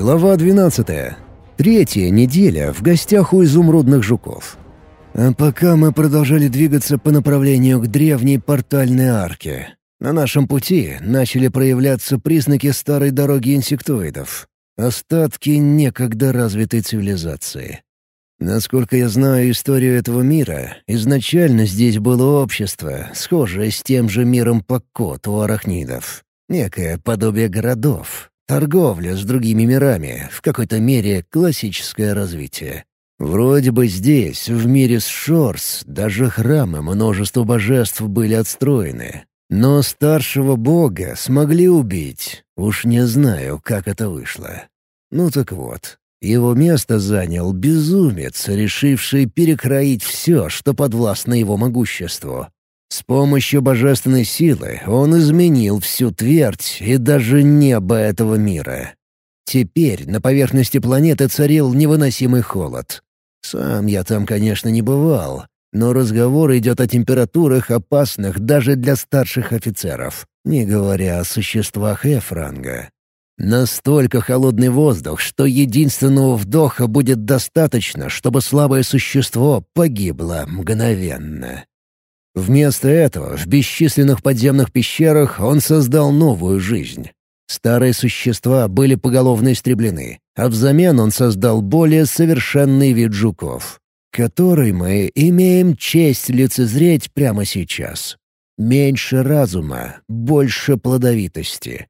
Глава 12. Третья неделя в гостях у изумрудных жуков. А пока мы продолжали двигаться по направлению к древней портальной арке, на нашем пути начали проявляться признаки старой дороги инсектоидов, остатки некогда развитой цивилизации. Насколько я знаю историю этого мира, изначально здесь было общество, схожее с тем же миром Паккот у арахнидов. Некое подобие городов, Торговля с другими мирами, в какой-то мере классическое развитие. Вроде бы здесь, в мире с Шорс, даже храмы множества божеств были отстроены. Но старшего бога смогли убить. Уж не знаю, как это вышло. Ну так вот, его место занял безумец, решивший перекроить все, что подвластно его могуществу. С помощью божественной силы он изменил всю твердь и даже небо этого мира. Теперь на поверхности планеты царил невыносимый холод. Сам я там, конечно, не бывал, но разговор идет о температурах, опасных даже для старших офицеров, не говоря о существах Эфранга. Настолько холодный воздух, что единственного вдоха будет достаточно, чтобы слабое существо погибло мгновенно. Вместо этого в бесчисленных подземных пещерах он создал новую жизнь. Старые существа были поголовно истреблены, а взамен он создал более совершенный вид жуков, который мы имеем честь лицезреть прямо сейчас. Меньше разума, больше плодовитости,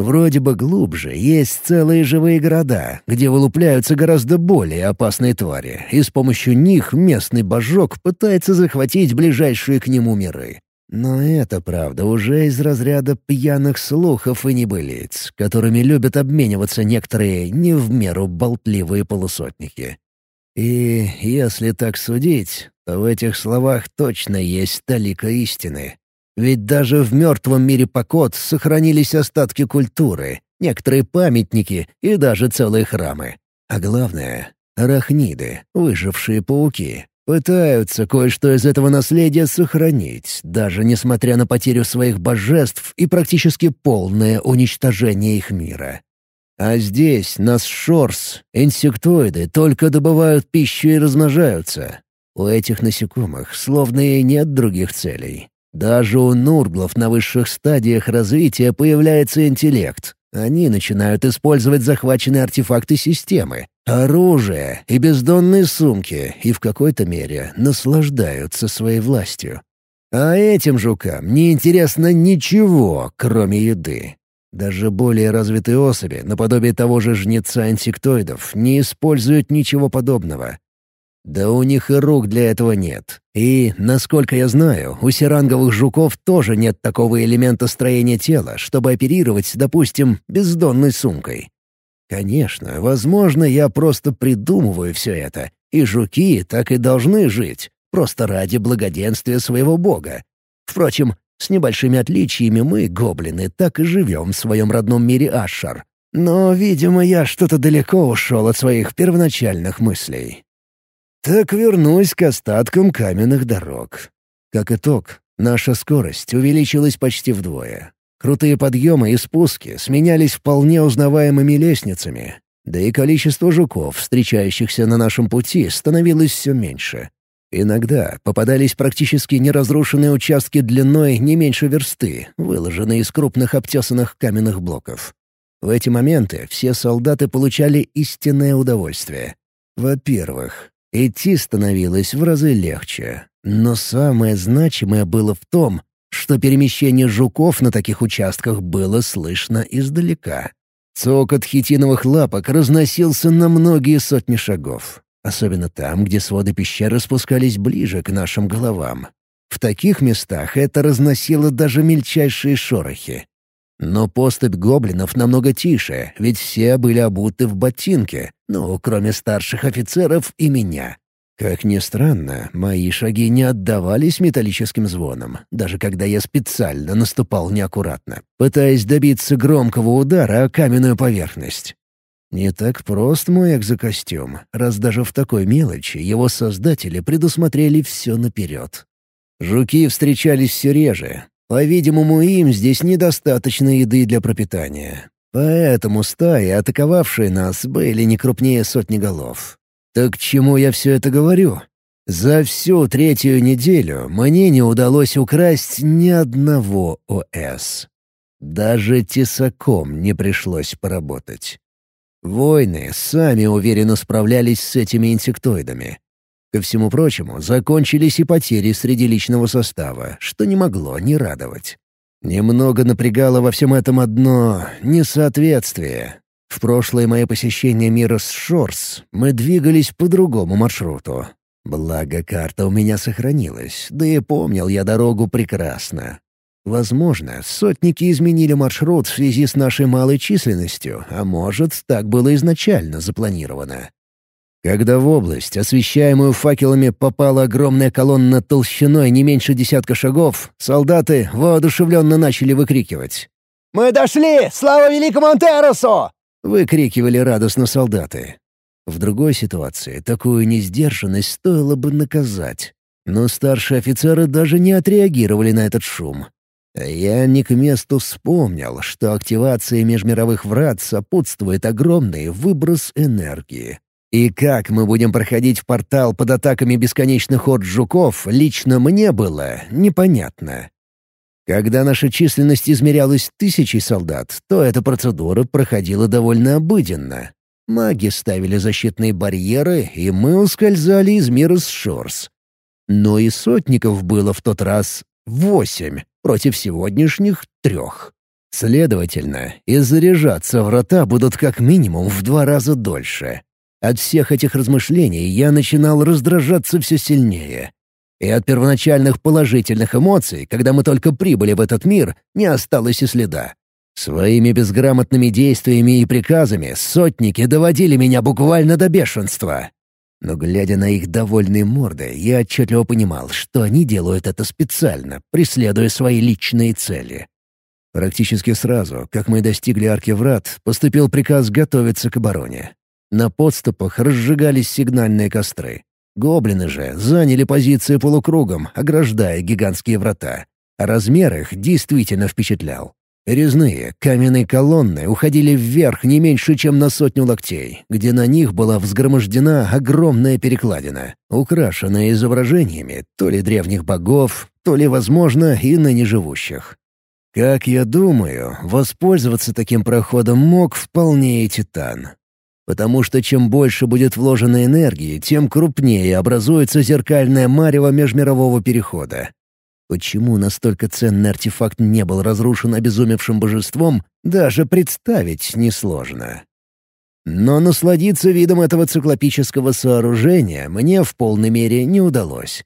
Вроде бы глубже есть целые живые города, где вылупляются гораздо более опасные твари, и с помощью них местный божок пытается захватить ближайшие к нему миры. Но это, правда, уже из разряда пьяных слухов и небылиц, которыми любят обмениваться некоторые не в меру болтливые полусотники. И если так судить, то в этих словах точно есть талика истины. Ведь даже в мертвом мире Покот сохранились остатки культуры, некоторые памятники и даже целые храмы. А главное — арахниды, выжившие пауки, пытаются кое-что из этого наследия сохранить, даже несмотря на потерю своих божеств и практически полное уничтожение их мира. А здесь, на Шорс, инсектоиды только добывают пищу и размножаются. У этих насекомых словно и нет других целей. Даже у нурглов на высших стадиях развития появляется интеллект. Они начинают использовать захваченные артефакты системы, оружие и бездонные сумки и в какой-то мере наслаждаются своей властью. А этим жукам не интересно ничего, кроме еды. Даже более развитые особи, наподобие того же жнеца инсектоидов, не используют ничего подобного. Да у них и рук для этого нет. И, насколько я знаю, у серанговых жуков тоже нет такого элемента строения тела, чтобы оперировать, допустим, бездонной сумкой. Конечно, возможно, я просто придумываю все это, и жуки так и должны жить, просто ради благоденствия своего бога. Впрочем, с небольшими отличиями мы, гоблины, так и живем в своем родном мире Ашшар. Но, видимо, я что-то далеко ушел от своих первоначальных мыслей. Так вернусь к остаткам каменных дорог. Как итог, наша скорость увеличилась почти вдвое. Крутые подъемы и спуски сменялись вполне узнаваемыми лестницами, да и количество жуков, встречающихся на нашем пути, становилось все меньше. Иногда попадались практически неразрушенные участки длиной не меньше версты, выложенные из крупных обтесанных каменных блоков. В эти моменты все солдаты получали истинное удовольствие. Во-первых, Идти становилось в разы легче. Но самое значимое было в том, что перемещение жуков на таких участках было слышно издалека. Цокот хитиновых лапок разносился на многие сотни шагов. Особенно там, где своды пещеры спускались ближе к нашим головам. В таких местах это разносило даже мельчайшие шорохи. Но поступь гоблинов намного тише, ведь все были обуты в ботинки, ну, кроме старших офицеров и меня. Как ни странно, мои шаги не отдавались металлическим звоном, даже когда я специально наступал неаккуратно, пытаясь добиться громкого удара о каменную поверхность. Не так прост мой экзокостюм, раз даже в такой мелочи его создатели предусмотрели все наперед. Жуки встречались все реже, по-видимому, им здесь недостаточно еды для пропитания. Поэтому стаи, атаковавшие нас, были не крупнее сотни голов. Так чему я все это говорю? За всю третью неделю мне не удалось украсть ни одного ОС. Даже тесаком не пришлось поработать. Воины сами уверенно справлялись с этими инсектоидами. Ко всему прочему, закончились и потери среди личного состава, что не могло не радовать. Немного напрягало во всем этом одно несоответствие. В прошлое мое посещение мира с Шорс мы двигались по другому маршруту. Благо, карта у меня сохранилась, да и помнил я дорогу прекрасно. Возможно, сотники изменили маршрут в связи с нашей малой численностью, а может, так было изначально запланировано. Когда в область, освещаемую факелами, попала огромная колонна толщиной не меньше десятка шагов, солдаты воодушевленно начали выкрикивать. «Мы дошли! Слава великому Антеросу!» — выкрикивали радостно солдаты. В другой ситуации такую несдержанность стоило бы наказать. Но старшие офицеры даже не отреагировали на этот шум. Я не к месту вспомнил, что активации межмировых врат сопутствует огромный выброс энергии. И как мы будем проходить в портал под атаками бесконечных от жуков, лично мне было непонятно. Когда наша численность измерялась тысячей солдат, то эта процедура проходила довольно обыденно. Маги ставили защитные барьеры, и мы ускользали из мира с Шорс. Но и сотников было в тот раз восемь против сегодняшних трех. Следовательно, и заряжаться врата будут как минимум в два раза дольше. От всех этих размышлений я начинал раздражаться все сильнее. И от первоначальных положительных эмоций, когда мы только прибыли в этот мир, не осталось и следа. Своими безграмотными действиями и приказами сотники доводили меня буквально до бешенства. Но глядя на их довольные морды, я отчетливо понимал, что они делают это специально, преследуя свои личные цели. Практически сразу, как мы достигли арки врат, поступил приказ готовиться к обороне. На подступах разжигались сигнальные костры. Гоблины же заняли позиции полукругом, ограждая гигантские врата. А размер их действительно впечатлял. Резные, каменные колонны уходили вверх не меньше, чем на сотню локтей, где на них была взгромождена огромная перекладина, украшенная изображениями то ли древних богов, то ли, возможно, и ныне живущих. Как я думаю, воспользоваться таким проходом мог вполне и Титан потому что чем больше будет вложено энергии, тем крупнее образуется зеркальное марево межмирового перехода. Почему настолько ценный артефакт не был разрушен обезумевшим божеством, даже представить несложно. Но насладиться видом этого циклопического сооружения мне в полной мере не удалось.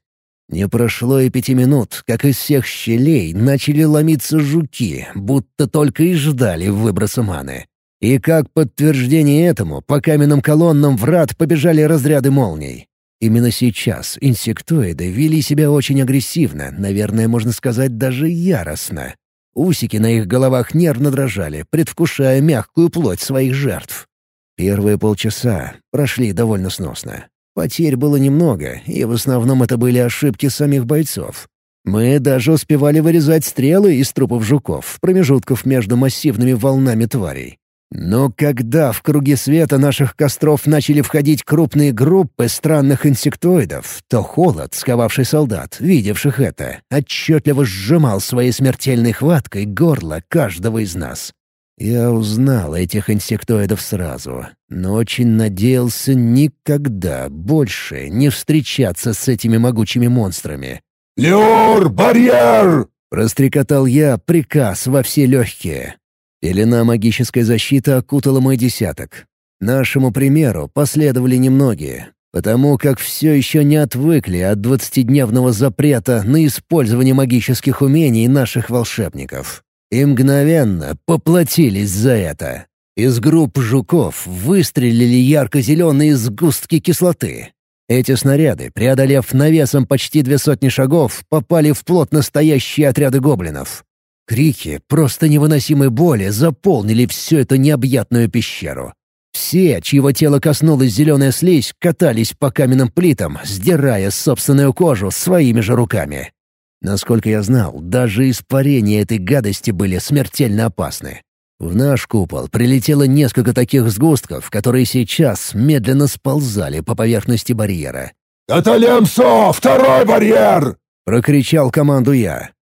Не прошло и пяти минут, как из всех щелей начали ломиться жуки, будто только и ждали выброса маны. И как подтверждение этому, по каменным колоннам врат побежали разряды молний. Именно сейчас инсектоиды вели себя очень агрессивно, наверное, можно сказать, даже яростно. Усики на их головах нервно дрожали, предвкушая мягкую плоть своих жертв. Первые полчаса прошли довольно сносно. Потерь было немного, и в основном это были ошибки самих бойцов. Мы даже успевали вырезать стрелы из трупов жуков промежутков между массивными волнами тварей. Но когда в круге света наших костров начали входить крупные группы странных инсектоидов, то холод, сковавший солдат, видевших это, отчетливо сжимал своей смертельной хваткой горло каждого из нас. Я узнал этих инсектоидов сразу, но очень надеялся никогда больше не встречаться с этими могучими монстрами. «Леор, барьер!» — прострекотал я приказ во все легкие. Пелена магической защиты окутала мой десяток. Нашему примеру последовали немногие, потому как все еще не отвыкли от двадцатидневного запрета на использование магических умений наших волшебников. И мгновенно поплатились за это. Из групп жуков выстрелили ярко-зеленые сгустки кислоты. Эти снаряды, преодолев навесом почти две сотни шагов, попали в плотно стоящие отряды гоблинов. Крики просто невыносимой боли заполнили всю эту необъятную пещеру. Все, чьего тела коснулась зеленая слизь, катались по каменным плитам, сдирая собственную кожу своими же руками. Насколько я знал, даже испарения этой гадости были смертельно опасны. В наш купол прилетело несколько таких сгустков, которые сейчас медленно сползали по поверхности барьера. «Каталемсо! Второй барьер!» — прокричал команду я.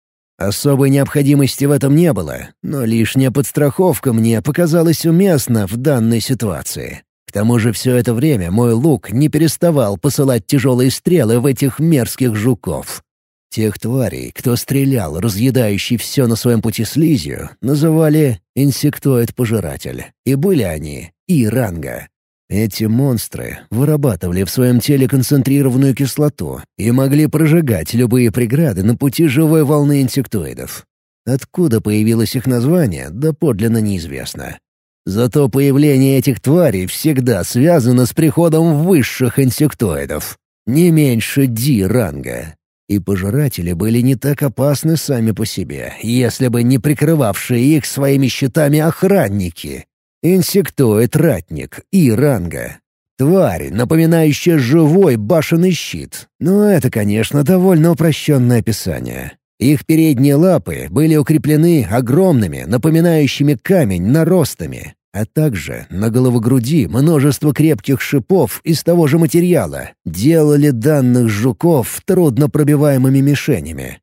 Особой необходимости в этом не было, но лишняя подстраховка мне показалась уместна в данной ситуации. К тому же все это время мой лук не переставал посылать тяжелые стрелы в этих мерзких жуков. Тех тварей, кто стрелял, разъедающий все на своем пути слизью, называли «инсектоид-пожиратель». И были они и ранга. Эти монстры вырабатывали в своем теле концентрированную кислоту и могли прожигать любые преграды на пути живой волны инсектоидов. Откуда появилось их название, доподлинно неизвестно. Зато появление этих тварей всегда связано с приходом высших инсектоидов, не меньше Ди-ранга. И пожиратели были не так опасны сами по себе, если бы не прикрывавшие их своими щитами охранники. Инсектоид-ратник И-ранга. Тварь, напоминающая живой башенный щит. Но это, конечно, довольно упрощенное описание. Их передние лапы были укреплены огромными, напоминающими камень, наростами, а также на головогруди множество крепких шипов из того же материала делали данных жуков труднопробиваемыми мишенями.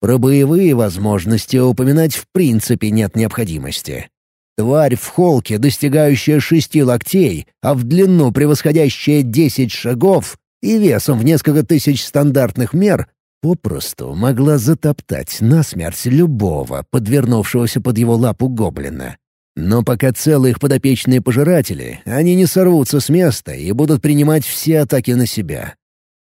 Про боевые возможности упоминать в принципе нет необходимости. Тварь в холке, достигающая шести локтей, а в длину превосходящая десять шагов и весом в несколько тысяч стандартных мер, попросту могла затоптать насмерть любого, подвернувшегося под его лапу гоблина. Но пока целые их подопечные пожиратели, они не сорвутся с места и будут принимать все атаки на себя.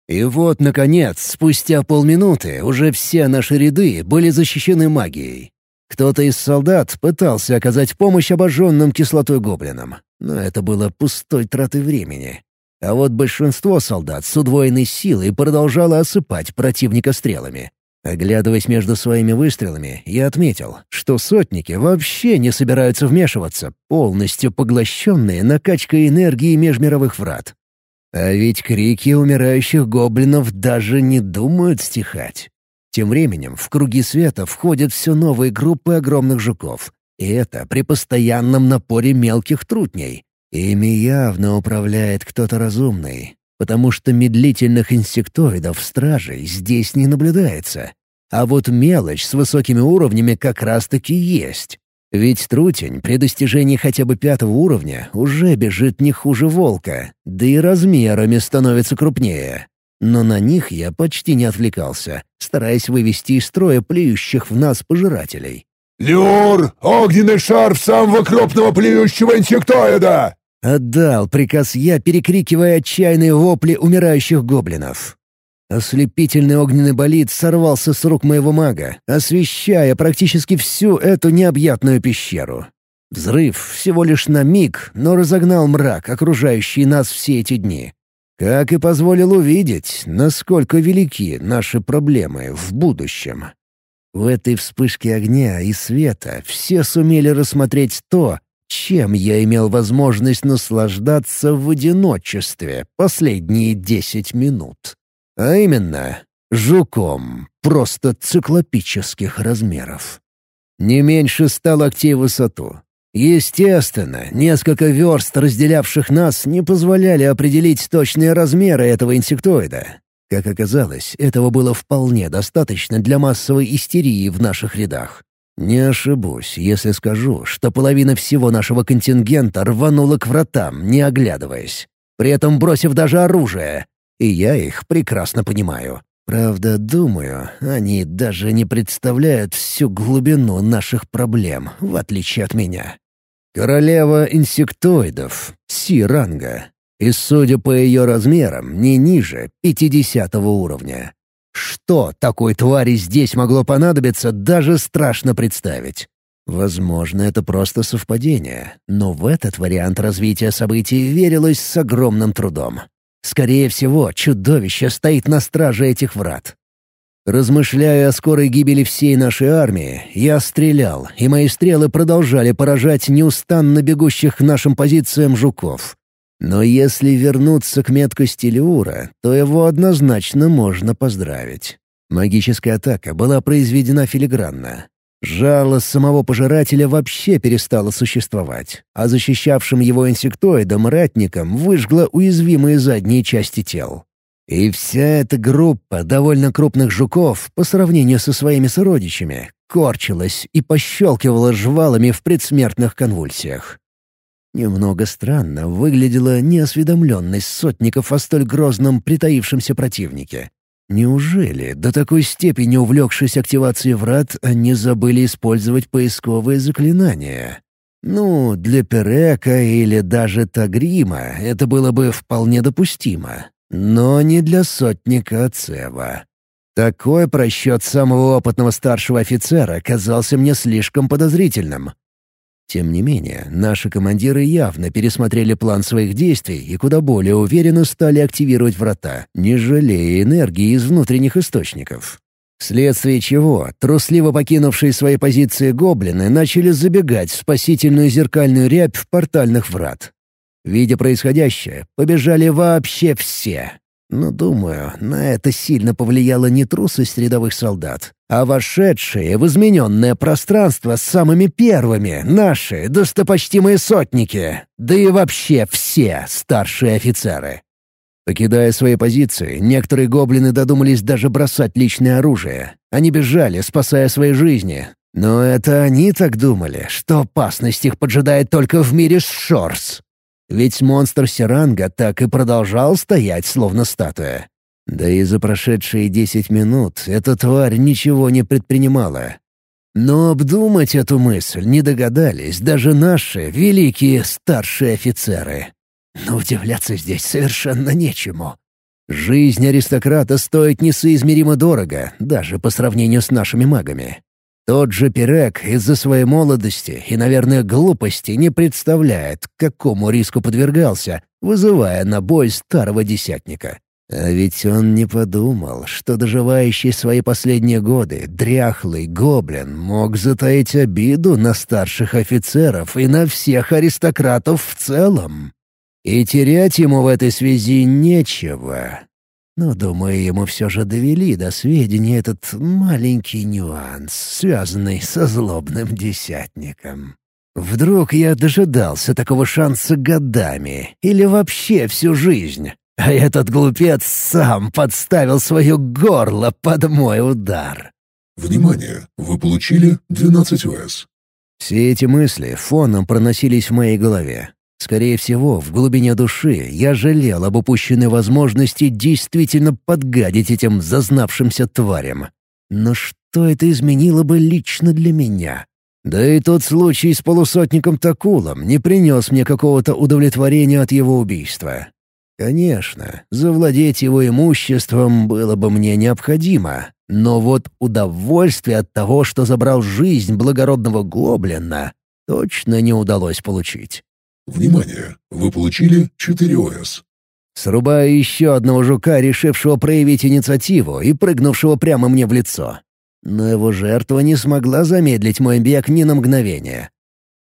И вот, наконец, спустя полминуты уже все наши ряды были защищены магией. Кто-то из солдат пытался оказать помощь обожженным кислотой гоблинам, но это было пустой тратой времени. А вот большинство солдат с удвоенной силой продолжало осыпать противника стрелами. Оглядываясь между своими выстрелами, я отметил, что сотники вообще не собираются вмешиваться, полностью поглощенные накачкой энергии межмировых врат. А ведь крики умирающих гоблинов даже не думают стихать. Тем временем в круги света входят все новые группы огромных жуков. И это при постоянном напоре мелких трутней. Ими явно управляет кто-то разумный, потому что медлительных инсектоидов стражей здесь не наблюдается. А вот мелочь с высокими уровнями как раз-таки есть. Ведь трутень при достижении хотя бы пятого уровня уже бежит не хуже волка, да и размерами становится крупнее. Но на них я почти не отвлекался, стараясь вывести из строя плюющих в нас пожирателей. «Люр! Огненный шар в самого крупного плюющего инсектоида!» Отдал приказ я, перекрикивая отчаянные вопли умирающих гоблинов. Ослепительный огненный болид сорвался с рук моего мага, освещая практически всю эту необъятную пещеру. Взрыв всего лишь на миг, но разогнал мрак, окружающий нас все эти дни. Как и позволил увидеть, насколько велики наши проблемы в будущем. В этой вспышке огня и света все сумели рассмотреть то, чем я имел возможность наслаждаться в одиночестве последние десять минут. А именно, жуком просто циклопических размеров. Не меньше ста локтей в высоту. Естественно, несколько верст, разделявших нас, не позволяли определить точные размеры этого инсектоида. Как оказалось, этого было вполне достаточно для массовой истерии в наших рядах. Не ошибусь, если скажу, что половина всего нашего контингента рванула к вратам, не оглядываясь, при этом бросив даже оружие. И я их прекрасно понимаю. Правда, думаю, они даже не представляют всю глубину наших проблем, в отличие от меня. Королева инсектоидов, Си-ранга, и, судя по ее размерам, не ниже 50 уровня. Что такой твари здесь могло понадобиться, даже страшно представить. Возможно, это просто совпадение, но в этот вариант развития событий верилось с огромным трудом. Скорее всего, чудовище стоит на страже этих врат. Размышляя о скорой гибели всей нашей армии, я стрелял, и мои стрелы продолжали поражать неустанно бегущих к нашим позициям жуков. Но если вернуться к меткости Леура, то его однозначно можно поздравить. Магическая атака была произведена филигранно. Жало самого пожирателя вообще перестало существовать, а защищавшим его инсектоидом ратникам выжгло уязвимые задние части тел. И вся эта группа довольно крупных жуков, по сравнению со своими сородичами, корчилась и пощелкивала жвалами в предсмертных конвульсиях. Немного странно выглядела неосведомленность сотников о столь грозном притаившемся противнике. Неужели, до такой степени увлекшись активацией врат, они забыли использовать поисковые заклинания? Ну, для Перека или даже Тагрима это было бы вполне допустимо. Но не для сотника Ацева. Такой просчет самого опытного старшего офицера казался мне слишком подозрительным. Тем не менее, наши командиры явно пересмотрели план своих действий и куда более уверенно стали активировать врата, не жалея энергии из внутренних источников. Вследствие чего, трусливо покинувшие свои позиции гоблины начали забегать в спасительную зеркальную рябь в портальных врат. Видя происходящее, побежали вообще все. Но, думаю, на это сильно повлияла не трусость рядовых солдат, а вошедшие в измененное пространство с самыми первыми наши достопочтимые сотники, да и вообще все старшие офицеры. Покидая свои позиции, некоторые гоблины додумались даже бросать личное оружие. Они бежали, спасая свои жизни. Но это они так думали, что опасность их поджидает только в мире Шорс. Ведь монстр Сиранга так и продолжал стоять, словно статуя. Да и за прошедшие десять минут эта тварь ничего не предпринимала. Но обдумать эту мысль не догадались даже наши великие старшие офицеры. Но удивляться здесь совершенно нечему. Жизнь аристократа стоит несоизмеримо дорого, даже по сравнению с нашими магами. Тот же Пирек из-за своей молодости и, наверное, глупости не представляет, какому риску подвергался, вызывая на бой старого десятника. А ведь он не подумал, что доживающий свои последние годы дряхлый гоблин мог затаить обиду на старших офицеров и на всех аристократов в целом. И терять ему в этой связи нечего. Но, думаю, ему все же довели до сведения этот маленький нюанс, связанный со злобным десятником. Вдруг я дожидался такого шанса годами или вообще всю жизнь, а этот глупец сам подставил свое горло под мой удар. Внимание! Вы получили 12 ОС. Все эти мысли фоном проносились в моей голове. Скорее всего, в глубине души я жалел об упущенной возможности действительно подгадить этим зазнавшимся тварям. Но что это изменило бы лично для меня? Да и тот случай с полусотником Такулом не принес мне какого-то удовлетворения от его убийства. Конечно, завладеть его имуществом было бы мне необходимо, но вот удовольствие от того, что забрал жизнь благородного гоблина, точно не удалось получить. Внимание! Вы получили 4 ОС. Срубаю еще одного жука, решившего проявить инициативу и прыгнувшего прямо мне в лицо. Но его жертва не смогла замедлить мой бег ни на мгновение.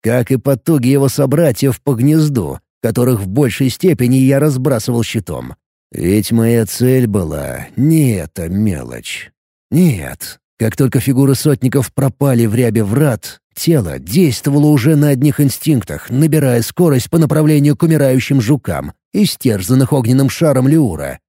Как и потуги его собратьев по гнезду, которых в большей степени я разбрасывал щитом. Ведь моя цель была не эта мелочь. Нет, как только фигуры сотников пропали в рябе врат, тело действовало уже на одних инстинктах, набирая скорость по направлению к умирающим жукам, истерзанных огненным шаром Леура.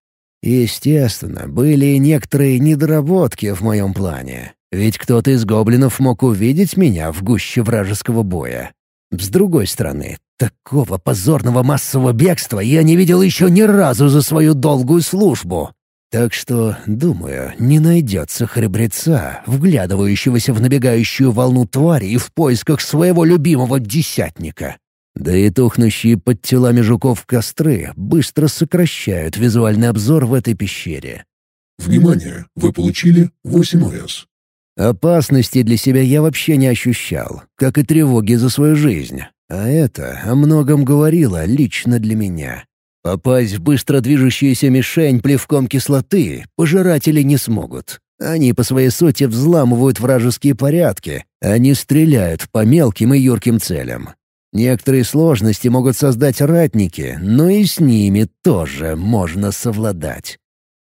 Естественно, были и некоторые недоработки в моем плане. Ведь кто-то из гоблинов мог увидеть меня в гуще вражеского боя. С другой стороны, такого позорного массового бегства я не видел еще ни разу за свою долгую службу. Так что, думаю, не найдется храбреца, вглядывающегося в набегающую волну твари в поисках своего любимого десятника. Да и тухнущие под телами жуков костры быстро сокращают визуальный обзор в этой пещере. Внимание! Вы получили 8 ОС. Опасности для себя я вообще не ощущал, как и тревоги за свою жизнь. А это о многом говорило лично для меня. Попасть в быстро движущуюся мишень плевком кислоты пожиратели не смогут. Они по своей сути взламывают вражеские порядки, они стреляют по мелким и юрким целям. Некоторые сложности могут создать ратники, но и с ними тоже можно совладать.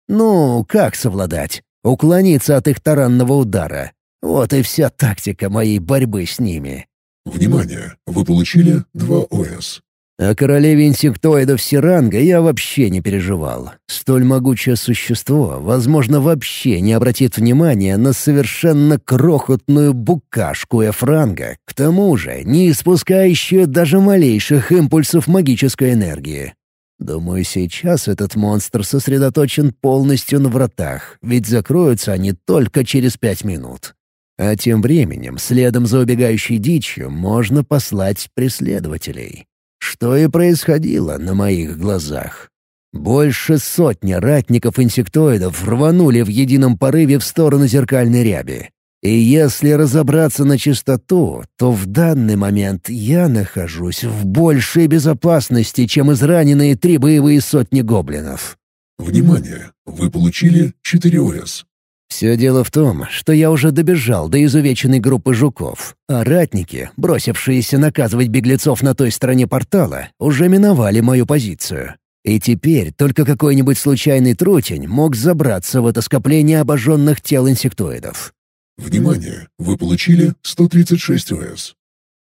Ну, как совладать? Уклониться от их таранного удара. Вот и вся тактика моей борьбы с ними. Внимание! Вы получили 2 ОС. О королеве инсектоидов Сиранга я вообще не переживал. Столь могучее существо, возможно, вообще не обратит внимания на совершенно крохотную букашку Эфранга, к тому же не испускающую даже малейших импульсов магической энергии. Думаю, сейчас этот монстр сосредоточен полностью на вратах, ведь закроются они только через пять минут. А тем временем, следом за убегающей дичью, можно послать преследователей. Что и происходило на моих глазах. Больше сотни ратников-инсектоидов рванули в едином порыве в сторону зеркальной ряби. И если разобраться на чистоту, то в данный момент я нахожусь в большей безопасности, чем израненные три боевые сотни гоблинов. Внимание! Вы получили 4 ОС. Все дело в том, что я уже добежал до изувеченной группы жуков, а ратники, бросившиеся наказывать беглецов на той стороне портала, уже миновали мою позицию. И теперь только какой-нибудь случайный трутень мог забраться в это скопление обожженных тел инсектоидов. Внимание! Вы получили 136 ОС.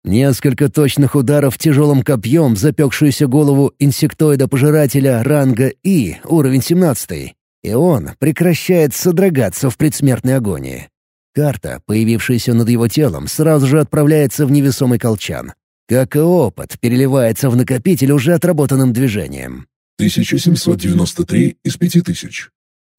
Несколько точных ударов тяжелым копьем запекшуюся голову инсектоида-пожирателя ранга И, уровень 17, и он прекращает содрогаться в предсмертной агонии. Карта, появившаяся над его телом, сразу же отправляется в невесомый колчан. Как и опыт, переливается в накопитель уже отработанным движением. 1793 из 5000.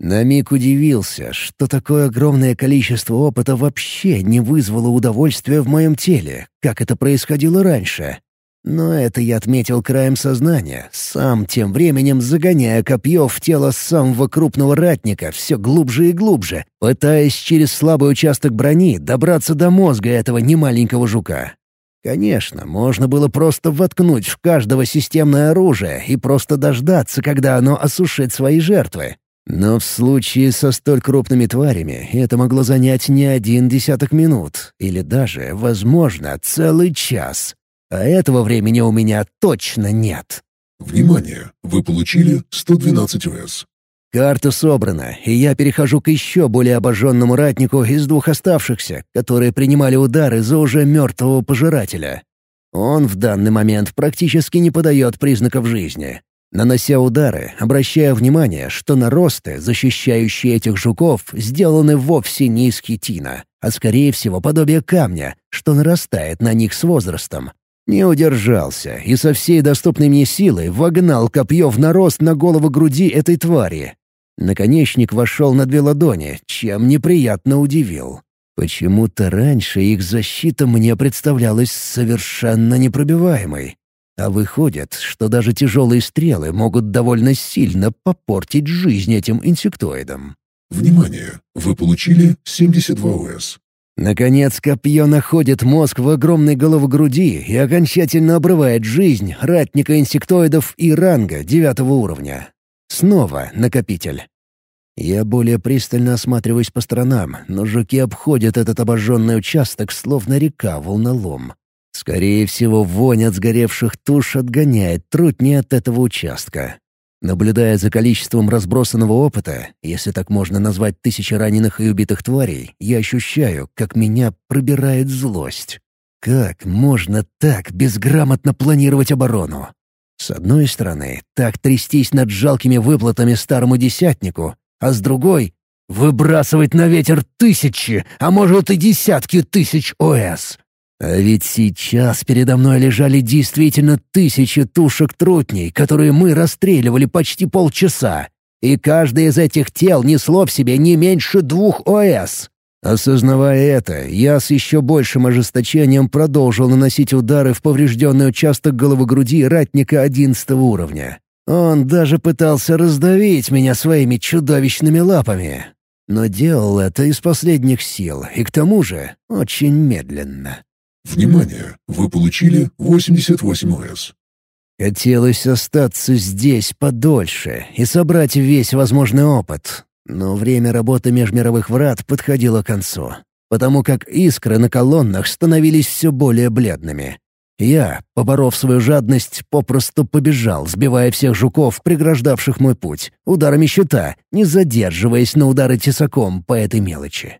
На миг удивился, что такое огромное количество опыта вообще не вызвало удовольствия в моем теле, как это происходило раньше. Но это я отметил краем сознания, сам тем временем загоняя копье в тело самого крупного ратника все глубже и глубже, пытаясь через слабый участок брони добраться до мозга этого немаленького жука. Конечно, можно было просто воткнуть в каждого системное оружие и просто дождаться, когда оно осушит свои жертвы. Но в случае со столь крупными тварями это могло занять не один десяток минут, или даже, возможно, целый час. А этого времени у меня точно нет. Внимание! Вы получили 112 ОС. Карта собрана, и я перехожу к еще более обожженному ратнику из двух оставшихся, которые принимали удары за уже мертвого пожирателя. Он в данный момент практически не подает признаков жизни. Нанося удары, обращая внимание, что наросты, защищающие этих жуков, сделаны вовсе не из хитина, а скорее всего подобие камня, что нарастает на них с возрастом, не удержался и со всей доступной мне силой вогнал копье в нарост на голову груди этой твари. Наконечник вошел на две ладони, чем неприятно удивил. Почему-то раньше их защита мне представлялась совершенно непробиваемой. А выходит, что даже тяжелые стрелы могут довольно сильно попортить жизнь этим инсектоидам. Внимание! Вы получили 72 ОС. Наконец, копье находит мозг в огромной головогруди и окончательно обрывает жизнь ратника инсектоидов и ранга девятого уровня. Снова накопитель. Я более пристально осматриваюсь по сторонам, но жуки обходят этот обожженный участок, словно река волнолом. Скорее всего, вонь от сгоревших туш отгоняет трутни от этого участка. Наблюдая за количеством разбросанного опыта, если так можно назвать тысячи раненых и убитых тварей, я ощущаю, как меня пробирает злость. Как можно так безграмотно планировать оборону? С одной стороны, так трястись над жалкими выплатами старому десятнику, а с другой — выбрасывать на ветер тысячи, а может и десятки тысяч ОС. А ведь сейчас передо мной лежали действительно тысячи тушек трутней, которые мы расстреливали почти полчаса. И каждое из этих тел несло в себе не меньше двух ОС. Осознавая это, я с еще большим ожесточением продолжил наносить удары в поврежденный участок головы-груди ратника одиннадцатого уровня. Он даже пытался раздавить меня своими чудовищными лапами. Но делал это из последних сил, и к тому же очень медленно. Внимание! Вы получили 88 ОС. Хотелось остаться здесь подольше и собрать весь возможный опыт. Но время работы межмировых врат подходило к концу, потому как искры на колоннах становились все более бледными. Я, поборов свою жадность, попросту побежал, сбивая всех жуков, преграждавших мой путь, ударами щита, не задерживаясь на удары тесаком по этой мелочи.